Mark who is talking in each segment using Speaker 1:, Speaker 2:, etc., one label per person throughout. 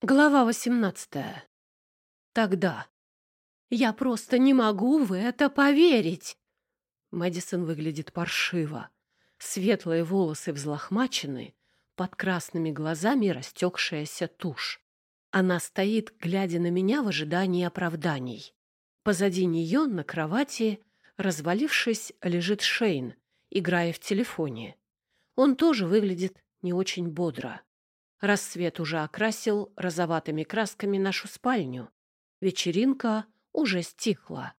Speaker 1: Глава восемнадцатая. Тогда. Я просто не могу в это поверить. Мэдисон выглядит паршиво. Светлые волосы взлохмачены, под красными глазами растекшаяся тушь. Она стоит, глядя на меня в ожидании оправданий. Позади нее на кровати, развалившись, лежит Шейн, играя в телефоне. Он тоже выглядит не очень бодро. Рассвет уже окрасил розоватыми красками нашу спальню. Вечеринка уже стихла.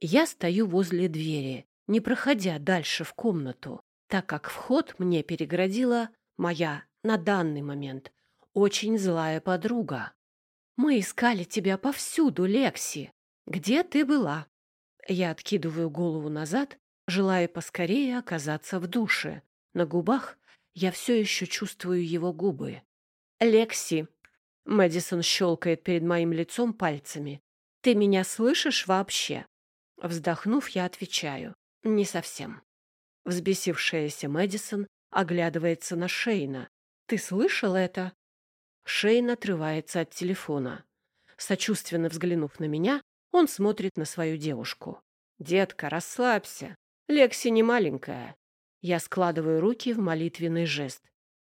Speaker 1: Я стою возле двери, не проходя дальше в комнату, так как вход мне переградила моя, на данный момент, очень злая подруга. «Мы искали тебя повсюду, Лекси. Где ты была?» Я откидываю голову назад, желая поскорее оказаться в душе. На губах я все еще чувствую его губы. «Лекси!» — Мэдисон щелкает перед моим лицом пальцами. «Ты меня слышишь вообще?» Вздохнув, я отвечаю. «Не совсем». Взбесившаяся Мэдисон оглядывается на Шейна. «Ты слышал это?» Шейн отрывается от телефона. Сочувственно взглянув на меня, он смотрит на свою девушку. «Детка, расслабься. Лекси не маленькая. Я складываю руки в молитвенный жест.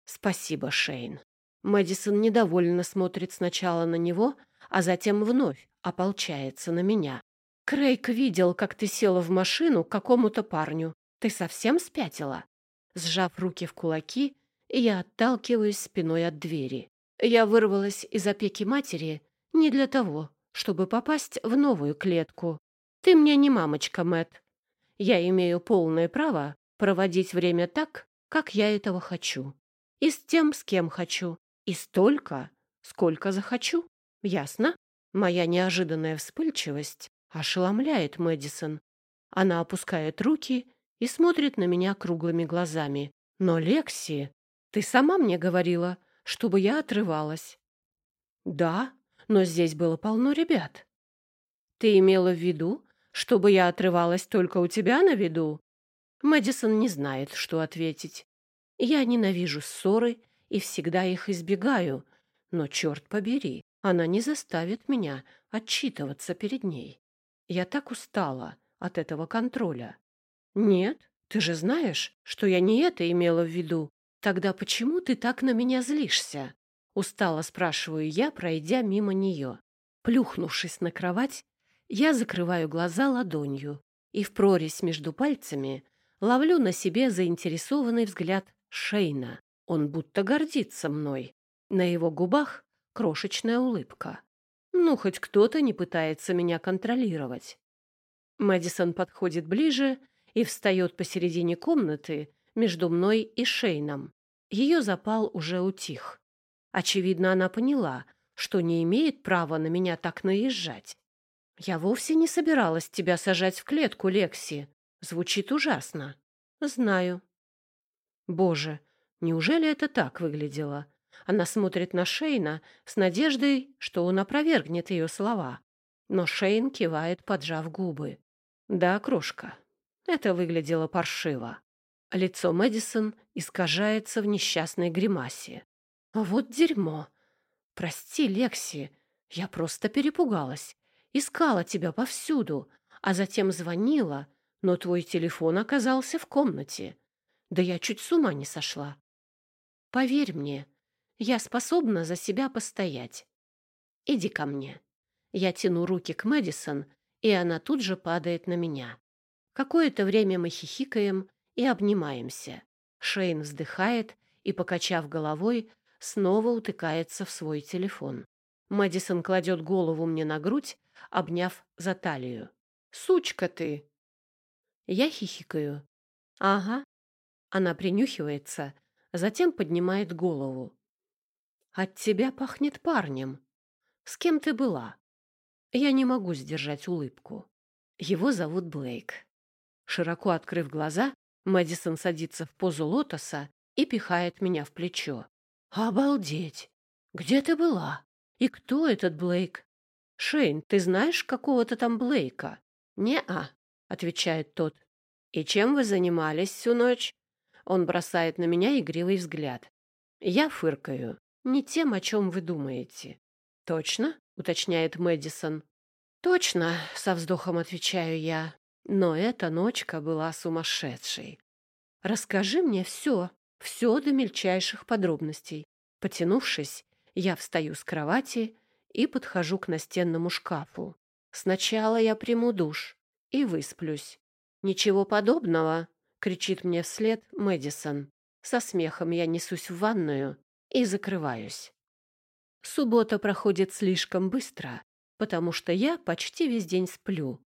Speaker 1: «Спасибо, Шейн». Мэдисон недовольно смотрит сначала на него, а затем вновь ополчается на меня. «Крейг видел, как ты села в машину к какому-то парню. Ты совсем спятила?» Сжав руки в кулаки, я отталкиваюсь спиной от двери. Я вырвалась из опеки матери не для того, чтобы попасть в новую клетку. Ты мне не мамочка, Мэт. Я имею полное право проводить время так, как я этого хочу. И с тем, с кем хочу. И столько, сколько захочу. Ясно? Моя неожиданная вспыльчивость ошеломляет Мэдисон. Она опускает руки и смотрит на меня круглыми глазами. Но, Лекси, ты сама мне говорила, чтобы я отрывалась. Да, но здесь было полно ребят. Ты имела в виду, чтобы я отрывалась только у тебя на виду? Мэдисон не знает, что ответить. Я ненавижу ссоры и всегда их избегаю, но, черт побери, она не заставит меня отчитываться перед ней. Я так устала от этого контроля. Нет, ты же знаешь, что я не это имела в виду. Тогда почему ты так на меня злишься? Устало спрашиваю я, пройдя мимо нее. Плюхнувшись на кровать, я закрываю глаза ладонью и в прорезь между пальцами ловлю на себе заинтересованный взгляд Шейна. Он будто гордится мной. На его губах крошечная улыбка. Ну, хоть кто-то не пытается меня контролировать. Мэдисон подходит ближе и встает посередине комнаты между мной и Шейном. Ее запал уже утих. Очевидно, она поняла, что не имеет права на меня так наезжать. «Я вовсе не собиралась тебя сажать в клетку, Лекси», Звучит ужасно. Знаю. Боже, неужели это так выглядело? Она смотрит на Шейна с надеждой, что он опровергнет ее слова. Но Шейн кивает, поджав губы. Да, крошка, это выглядело паршиво. Лицо Мэдисон искажается в несчастной гримасе. Вот дерьмо. Прости, Лекси, я просто перепугалась. Искала тебя повсюду, а затем звонила — но твой телефон оказался в комнате. Да я чуть с ума не сошла. Поверь мне, я способна за себя постоять. Иди ко мне. Я тяну руки к Мэдисон, и она тут же падает на меня. Какое-то время мы хихикаем и обнимаемся. Шейн вздыхает и, покачав головой, снова утыкается в свой телефон. Мэдисон кладет голову мне на грудь, обняв за талию. «Сучка ты!» Я хихикаю. «Ага». Она принюхивается, затем поднимает голову. «От тебя пахнет парнем. С кем ты была?» Я не могу сдержать улыбку. Его зовут Блейк. Широко открыв глаза, Мэдисон садится в позу лотоса и пихает меня в плечо. «Обалдеть! Где ты была? И кто этот Блейк?» «Шейн, ты знаешь какого-то там Блейка?» «Не-а», — отвечает тот. «И чем вы занимались всю ночь?» Он бросает на меня игривый взгляд. Я фыркаю. не тем, о чем вы думаете». «Точно?» — уточняет Мэдисон. «Точно», — со вздохом отвечаю я. «Но эта ночка была сумасшедшей. Расскажи мне все, все до мельчайших подробностей». Потянувшись, я встаю с кровати и подхожу к настенному шкафу. Сначала я приму душ и высплюсь. «Ничего подобного!» — кричит мне вслед Мэдисон. Со смехом я несусь в ванную и закрываюсь. Суббота проходит слишком быстро, потому что я почти весь день сплю.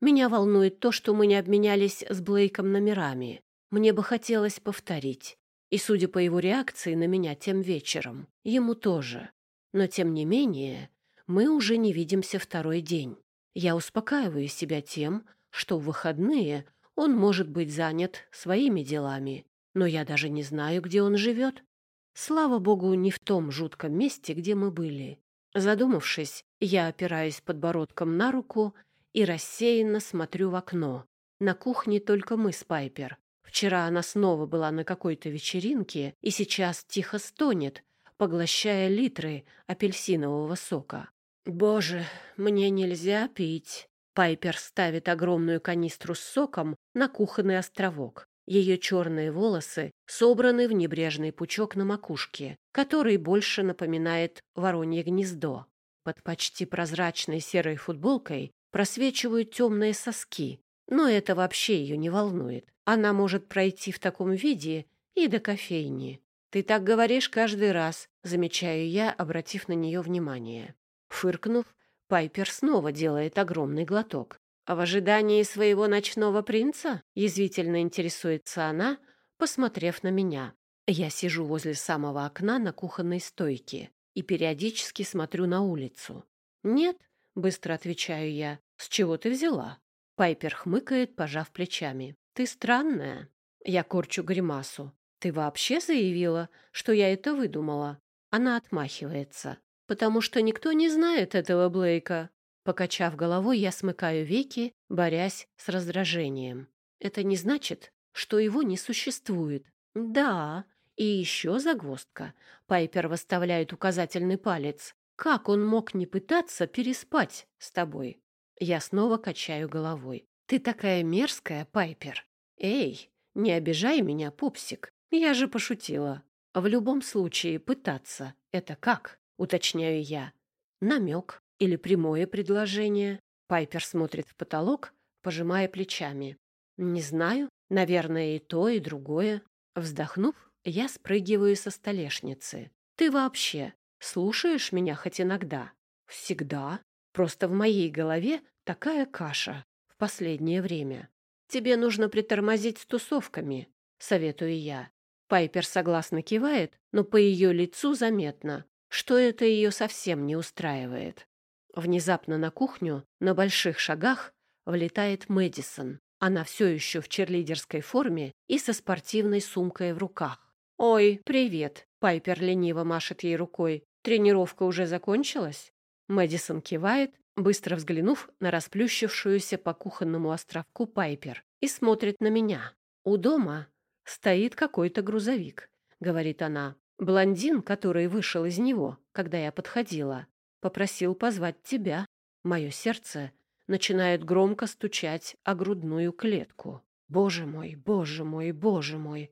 Speaker 1: Меня волнует то, что мы не обменялись с Блейком номерами. Мне бы хотелось повторить. И, судя по его реакции на меня тем вечером, ему тоже. Но, тем не менее, мы уже не видимся второй день. Я успокаиваю себя тем, что в выходные он может быть занят своими делами, но я даже не знаю, где он живет. Слава богу, не в том жутком месте, где мы были. Задумавшись, я опираюсь подбородком на руку и рассеянно смотрю в окно. На кухне только мы с Пайпер. Вчера она снова была на какой-то вечеринке и сейчас тихо стонет, поглощая литры апельсинового сока. «Боже, мне нельзя пить!» Пайпер ставит огромную канистру с соком на кухонный островок. Ее черные волосы собраны в небрежный пучок на макушке, который больше напоминает воронье гнездо. Под почти прозрачной серой футболкой просвечивают темные соски, но это вообще ее не волнует. Она может пройти в таком виде и до кофейни. «Ты так говоришь каждый раз», — замечаю я, обратив на нее внимание. Фыркнув, Пайпер снова делает огромный глоток. А в ожидании своего ночного принца язвительно интересуется она, посмотрев на меня. Я сижу возле самого окна на кухонной стойке и периодически смотрю на улицу. «Нет», — быстро отвечаю я, — «с чего ты взяла?» Пайпер хмыкает, пожав плечами. «Ты странная». Я корчу гримасу. «Ты вообще заявила, что я это выдумала?» Она отмахивается потому что никто не знает этого Блейка. Покачав головой, я смыкаю веки, борясь с раздражением. Это не значит, что его не существует. Да, и еще загвоздка. Пайпер выставляет указательный палец. Как он мог не пытаться переспать с тобой? Я снова качаю головой. Ты такая мерзкая, Пайпер. Эй, не обижай меня, пупсик. Я же пошутила. В любом случае, пытаться — это как? Уточняю я. Намек или прямое предложение? Пайпер смотрит в потолок, пожимая плечами. Не знаю, наверное, и то, и другое. Вздохнув, я спрыгиваю со столешницы. Ты вообще слушаешь меня хоть иногда? Всегда. Просто в моей голове такая каша в последнее время. Тебе нужно притормозить с тусовками, советую я. Пайпер согласно кивает, но по ее лицу заметно, что это ее совсем не устраивает. Внезапно на кухню на больших шагах влетает Мэдисон. Она все еще в черлидерской форме и со спортивной сумкой в руках. «Ой, привет!» — Пайпер лениво машет ей рукой. «Тренировка уже закончилась?» Мэдисон кивает, быстро взглянув на расплющившуюся по кухонному островку Пайпер, и смотрит на меня. «У дома стоит какой-то грузовик», — говорит она. Блондин, который вышел из него, когда я подходила, попросил позвать тебя. Мое сердце начинает громко стучать о грудную клетку. Боже мой, боже мой, боже мой.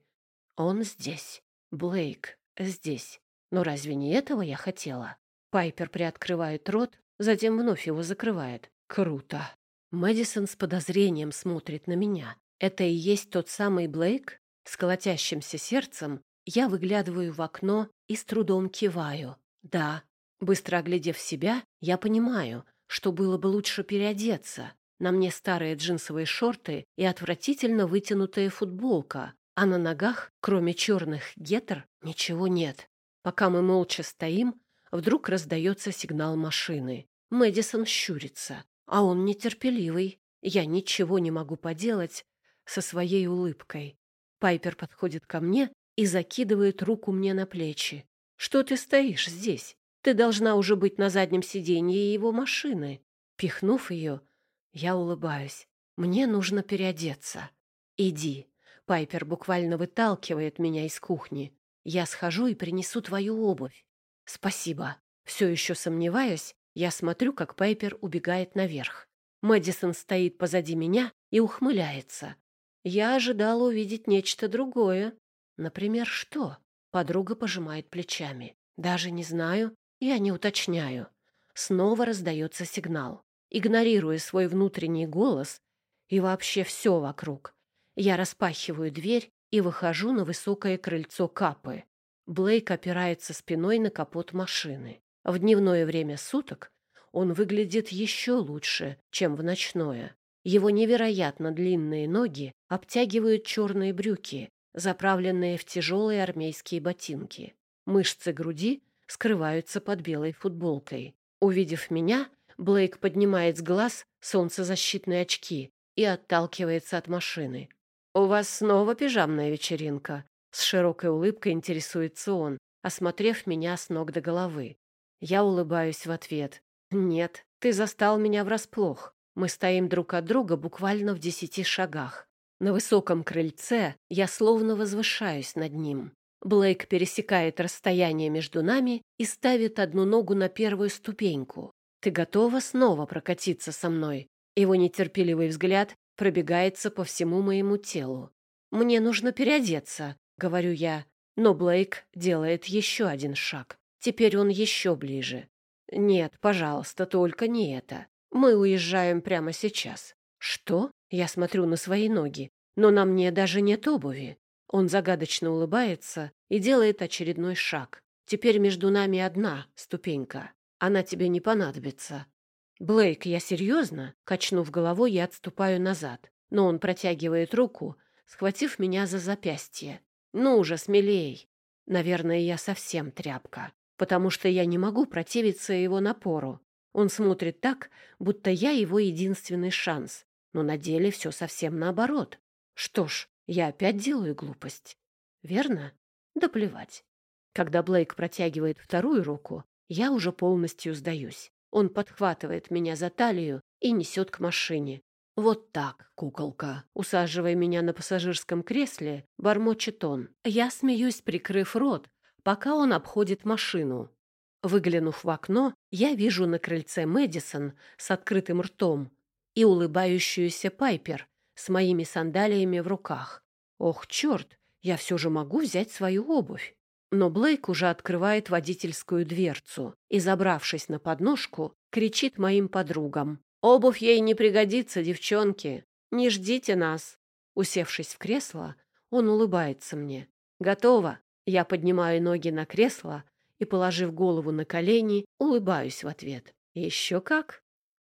Speaker 1: Он здесь. Блейк здесь. Но разве не этого я хотела? Пайпер приоткрывает рот, затем вновь его закрывает. Круто. Мэдисон с подозрением смотрит на меня. Это и есть тот самый Блейк? С колотящимся сердцем я выглядываю в окно и с трудом киваю. Да, быстро оглядев себя, я понимаю, что было бы лучше переодеться. На мне старые джинсовые шорты и отвратительно вытянутая футболка, а на ногах, кроме черных гетер, ничего нет. Пока мы молча стоим, вдруг раздается сигнал машины. Мэдисон щурится, а он нетерпеливый. Я ничего не могу поделать со своей улыбкой. Пайпер подходит ко мне и закидывает руку мне на плечи. «Что ты стоишь здесь? Ты должна уже быть на заднем сиденье его машины». Пихнув ее, я улыбаюсь. «Мне нужно переодеться». «Иди». Пайпер буквально выталкивает меня из кухни. «Я схожу и принесу твою обувь». Спасибо. Все еще сомневаясь, я смотрю, как Пайпер убегает наверх. Мэдисон стоит позади меня и ухмыляется. Я ожидала увидеть нечто другое. Например, что? Подруга пожимает плечами. Даже не знаю, я не уточняю. Снова раздается сигнал. Игнорируя свой внутренний голос и вообще все вокруг, я распахиваю дверь и выхожу на высокое крыльцо Капы. Блейк опирается спиной на капот машины. В дневное время суток он выглядит еще лучше, чем в ночное. Его невероятно длинные ноги обтягивают черные брюки, заправленные в тяжелые армейские ботинки. Мышцы груди скрываются под белой футболкой. Увидев меня, Блейк поднимает с глаз солнцезащитные очки и отталкивается от машины. «У вас снова пижамная вечеринка?» С широкой улыбкой интересуется он, осмотрев меня с ног до головы. Я улыбаюсь в ответ. «Нет, ты застал меня врасплох. Мы стоим друг от друга буквально в десяти шагах. На высоком крыльце я словно возвышаюсь над ним. Блейк пересекает расстояние между нами и ставит одну ногу на первую ступеньку. «Ты готова снова прокатиться со мной?» Его нетерпеливый взгляд пробегается по всему моему телу. «Мне нужно переодеться», — говорю я. Но Блейк делает еще один шаг. Теперь он еще ближе. «Нет, пожалуйста, только не это. Мы уезжаем прямо сейчас». «Что?» Я смотрю на свои ноги. «Но на мне даже нет обуви». Он загадочно улыбается и делает очередной шаг. Теперь между нами одна ступенька. Она тебе не понадобится. Блейк, я серьезно? Качнув головой, я отступаю назад. Но он протягивает руку, схватив меня за запястье. Ну уже, смелей. Наверное, я совсем тряпка потому что я не могу противиться его напору. Он смотрит так, будто я его единственный шанс, но на деле все совсем наоборот. Что ж, я опять делаю глупость. Верно? Да плевать. Когда Блейк протягивает вторую руку, я уже полностью сдаюсь. Он подхватывает меня за талию и несет к машине. «Вот так, куколка!» Усаживая меня на пассажирском кресле, бормочет он. Я смеюсь, прикрыв рот, пока он обходит машину. Выглянув в окно, я вижу на крыльце Мэдисон с открытым ртом и улыбающуюся Пайпер с моими сандалиями в руках. Ох, черт, я все же могу взять свою обувь. Но Блейк уже открывает водительскую дверцу и, забравшись на подножку, кричит моим подругам. «Обувь ей не пригодится, девчонки! Не ждите нас!» Усевшись в кресло, он улыбается мне. «Готово!» Я поднимаю ноги на кресло и, положив голову на колени, улыбаюсь в ответ. Еще как.